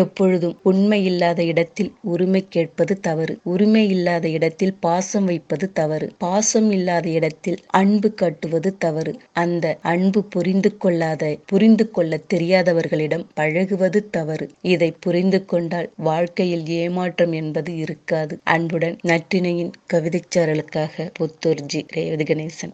எப்பொழுதும் உண்மை இல்லாத இடத்தில் உரிமை கேட்பது தவறு. உரிமை இல்லாத இடத்தில் பாசம் வைப்பது தவறு. பாசம் இல்லாத இடத்தில் அன்பு காட்டுவது தவறு. அந்த அன்பு புரிந்து கொள்ளாத புரிந்து கொள்ள தெரியாதவர்களிடம் பழகுவது தவறு. இதை புரிந்து கொண்டால் வாழ்க்கையில் ஏமாற்றம் என்பது இருக்காது. அன்புடன் நற்றினையின் கவிதைச்சாரலுக்காக புத்தூர்ஜி ரேவதி கணேசன்.